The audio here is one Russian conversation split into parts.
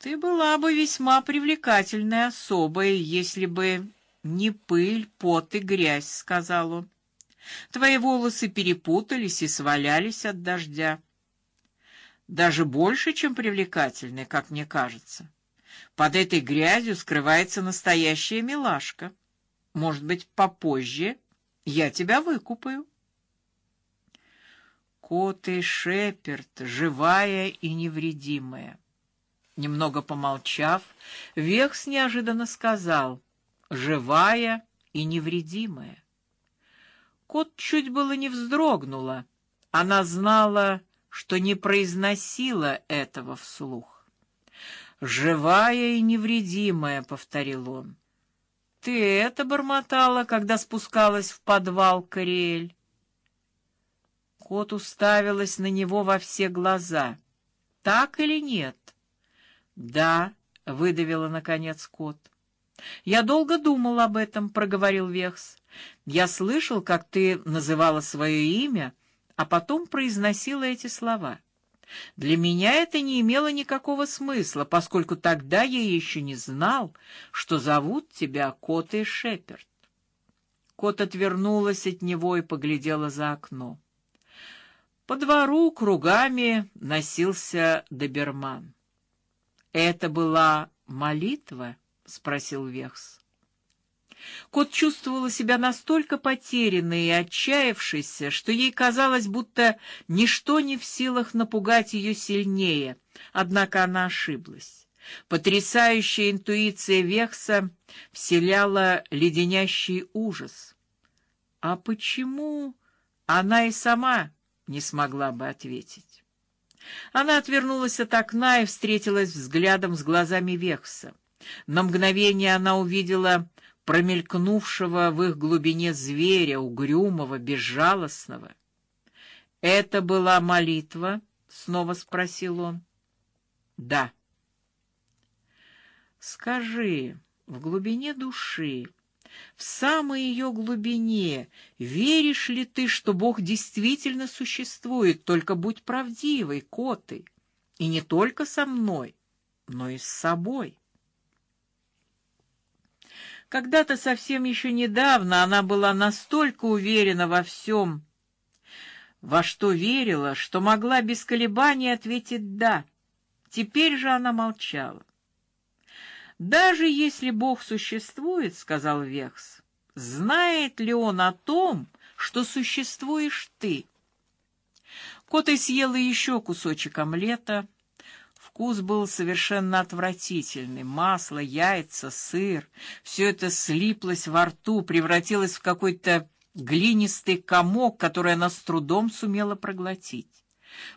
Ты была бы весьма привлекательной особой, если бы не пыль, пот и грязь, сказал он. Твои волосы перепутались и свалялись от дождя. Даже больше, чем привлекательны, как мне кажется. Под этой грязью скрывается настоящая милашка. Может быть, попозже я тебя выкупаю. Кот и Шеперд, живая и невредимая. Немного помолчав, Векс неожиданно сказал: "Живая и невредимая". Кот чуть было не вздрогнула. Она знала, что не произносила этого вслух. "Живая и невредимая", повторил он. "Ты это бормотала, когда спускалась в подвал, Карель?" Кот уставилась на него во все глаза. "Так или нет?" "Да", выдавила наконец кот. "Я долго думал об этом", проговорил Вехс. Я слышал, как ты называла свое имя, а потом произносила эти слова. Для меня это не имело никакого смысла, поскольку тогда я еще не знал, что зовут тебя Кот и Шеперд. Кот отвернулась от него и поглядела за окно. По двору кругами носился доберман. Это была молитва, спросил Вехс. Кот чувствовала себя настолько потерянной и отчаявшейся, что ей казалось, будто ничто не в силах напугать ее сильнее. Однако она ошиблась. Потрясающая интуиция Векса вселяла леденящий ужас. А почему она и сама не смогла бы ответить? Она отвернулась от окна и встретилась взглядом с глазами Векса. На мгновение она увидела промелькнувшего в их глубине зверя, угрюмого, безжалостного. Это была молитва, снова спросил он. Да. Скажи, в глубине души, в самой ее глубине, веришь ли ты, что Бог действительно существует? Только будь правдивой, коты, и не только со мной, но и с собой. Когда-то совсем еще недавно она была настолько уверена во всем, во что верила, что могла без колебаний ответить да. Теперь же она молчала. Даже если Бог существует, сказал Векс, знает ли он о том, что существуешь ты? Кота съела еще кусочек омлета, Вкус был совершенно отвратительный. Масло, яйца, сыр — все это слиплось во рту, превратилось в какой-то глинистый комок, который она с трудом сумела проглотить.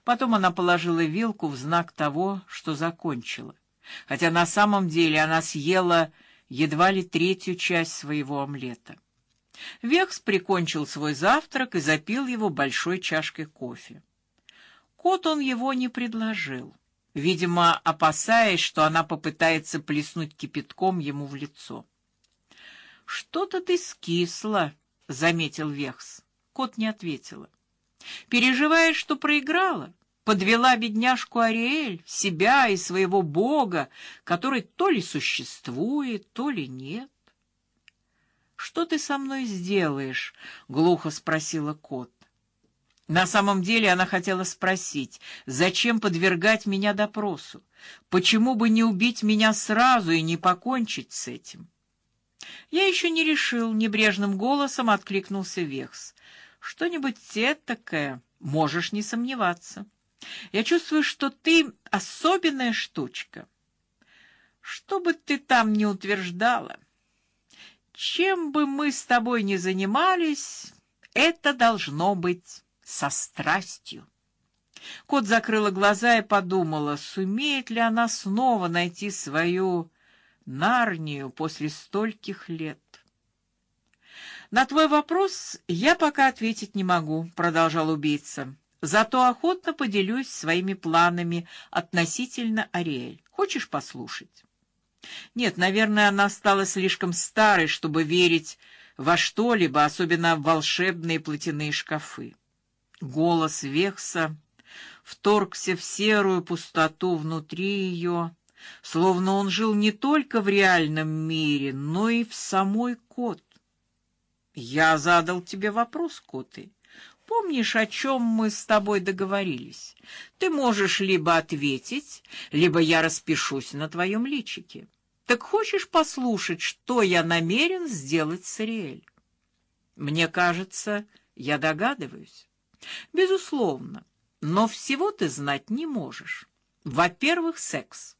Потом она положила вилку в знак того, что закончила. Хотя на самом деле она съела едва ли третью часть своего омлета. Векс прикончил свой завтрак и запил его большой чашкой кофе. Кот он его не предложил видимо, опасаясь, что она попытается плеснуть кипятком ему в лицо. Что-то ты скисла, заметил Вехс. Кот не ответила. Переживаешь, что проиграла, подвела бедняжку Ариэль, себя и своего бога, который то ли существует, то ли нет. Что ты со мной сделаешь? глухо спросила кот. На самом деле она хотела спросить, зачем подвергать меня допросу? Почему бы не убить меня сразу и не покончить с этим? Я еще не решил, небрежным голосом откликнулся Вехс. Что-нибудь такое, можешь не сомневаться. Я чувствую, что ты особенная штучка. Что бы ты там ни утверждала, чем бы мы с тобой ни занимались, это должно быть со страстью. Кот закрыла глаза и подумала, сумеет ли она снова найти свою Нарнию после стольких лет. На твой вопрос я пока ответить не могу, продолжал убийца. Зато охотно поделюсь своими планами относительно Ариэль. Хочешь послушать? Нет, наверное, она стала слишком старой, чтобы верить во что-либо, особенно в волшебные платяные шкафы. Голос Векса вторгся в серую пустоту внутри ее, словно он жил не только в реальном мире, но и в самой Кот. Я задал тебе вопрос, Коты. Помнишь, о чем мы с тобой договорились? Ты можешь либо ответить, либо я распишусь на твоем личике. Так хочешь послушать, что я намерен сделать с Ариэль? Мне кажется, я догадываюсь. Безусловно, но всего ты знать не можешь. Во-первых, секс.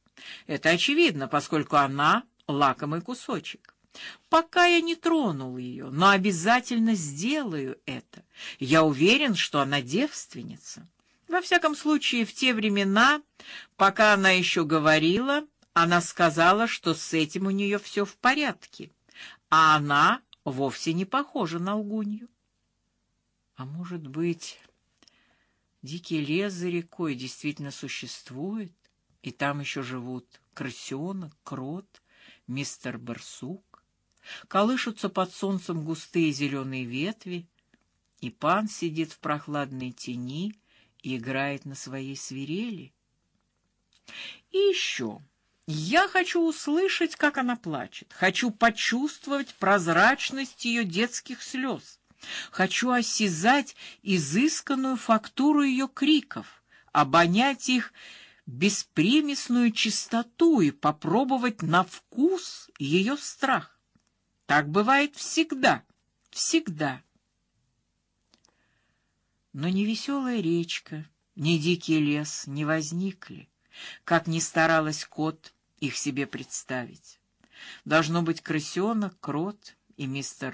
Это очевидно, поскольку она лакомый кусочек. Пока я не тронул ее, но обязательно сделаю это. Я уверен, что она девственница. Во всяком случае, в те времена, пока она еще говорила, она сказала, что с этим у нее все в порядке, а она вовсе не похожа на лгунью. А может быть, дикий лес за рекой действительно существует, и там еще живут крысенок, крот, мистер барсук? Колышутся под солнцем густые зеленые ветви, и пан сидит в прохладной тени и играет на своей свирели. И еще я хочу услышать, как она плачет, хочу почувствовать прозрачность ее детских слез, хочу осязать изысканную фактуру ее криков, обонять их беспримесную чистоту и попробовать на вкус ее страх. Так бывает всегда, всегда. Но ни веселая речка, ни дикий лес не возникли, как ни старалась кот их себе представить. Должно быть крысенок, крот и мистер